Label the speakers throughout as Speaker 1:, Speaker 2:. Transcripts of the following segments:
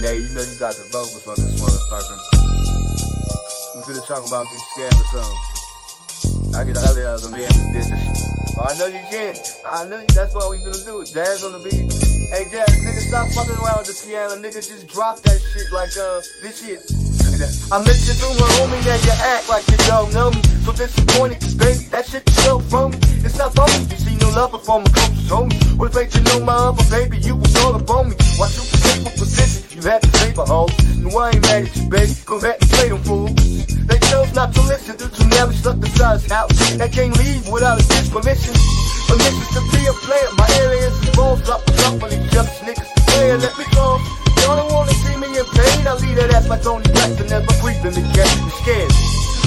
Speaker 1: Hey, you know you got the vocals on this motherfucker. We finna talk about these scammer songs. I get the other other man in business. Oh, I know you can. I know you. That's what we gonna do. Jazz on the beat. Hey, Jazz, nigga, stop fucking around with the piano. Nigga, just drop that shit like, uh, this shit. I met you through my homie and you act like you don't know me. So disappointed, baby, that shit is so phony. It's not phony. You see no love from a closest homie. What ain't you know my other baby? You was all up on me. Watch you take position. You had to save a hoe. No, I ain't mad at you, baby. Go ahead and play them fools. They chose not to listen to never stuck beside his house. They can't leave without a bitch permission. Permission to be a player. My is balls drop a these just niggas. Player, let me go. Y'all don't wanna see me in pain. I leave that ass like Toni Braxton, never breathing again. You scared.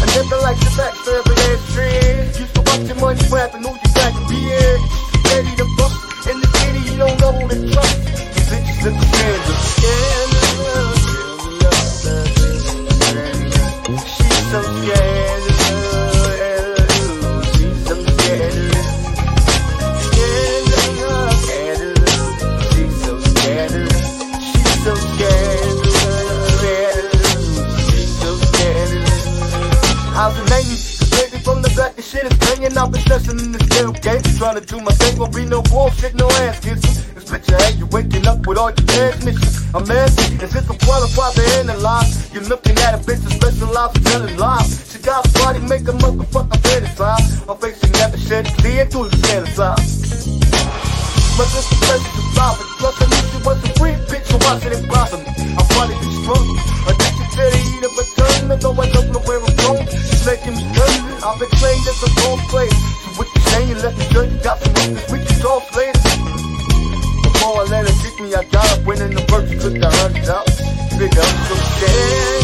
Speaker 1: I never like the backstab of that trend. Used to watch your money rapping, knew you back to be here. Ready to bust in the city, you don't know who to trust. You bitches in the scandal. Shit is banging. Been stressing in this damn game. Trying to do my thing, won't be no bullshit, no ass kissing. This picture ain't you waking up with all your transmissions. I'm asking, is this a qualified to analyze? You're looking at a bitch that specializes in telling lies. She got a body, make a motherfucker fantasize. She never shed a tear through the sanitize. But this the place to it. Plus, I knew she was a free bitch, so watch it blossom. I'm probably be strong. Addicted to the heat of a turn, although I don't know where I'm going. She's making me. I've been trained as a player. So what you saying? you Let me tell you, got some weakness. We can talk later. Before I let her kick me, I got up, went in the first, took the hundred out. Figure I'm so scandalous.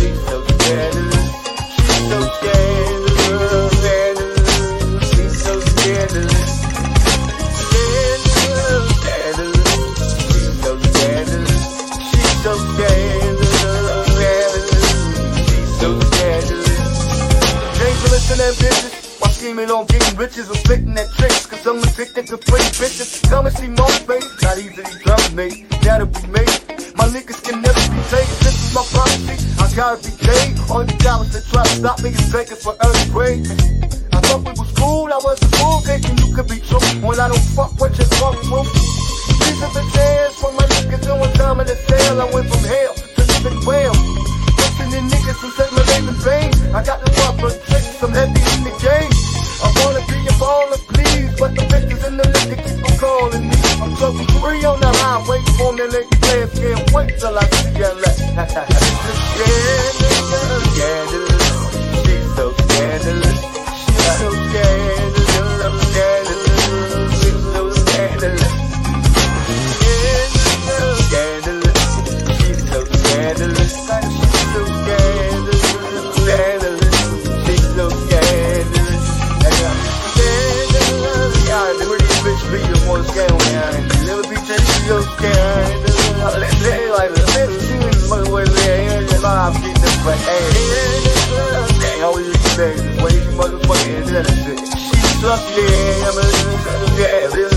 Speaker 1: She's so scandalous. She's so scandalous. Scandalous. She's so scandalous. And scheming on getting riches and spitting at tricks. Cause I'm addicted to pretty bitches. Come and see more face, not easily drum made. Gotta be made. My niggas can never be taken. This is my policy. I gotta be paid. All the dollars that try to stop me is taken for grades. I thought we was cool, I was a fool, thinking you could be true. When I don't fuck with your fuck with. These are the days when my niggas doing time in the sale. I went from hell formulate plans, can't wait till I see you left. Scandalous, scandalous, she's so scandalous, she's so scandalous, scandalous, she's so scandalous. Scandalous, she's so scandalous, she's so scandalous, scandalous, she's so scandalous. Scandalous, yeah, the pretty bitch be the one scandalous. Scandalous. Let's say like the bitch, she was fucking with me, and then I'm getting the fuck, hey, dang, always she motherfucking did that shit. She's lucky, I'm a, yeah,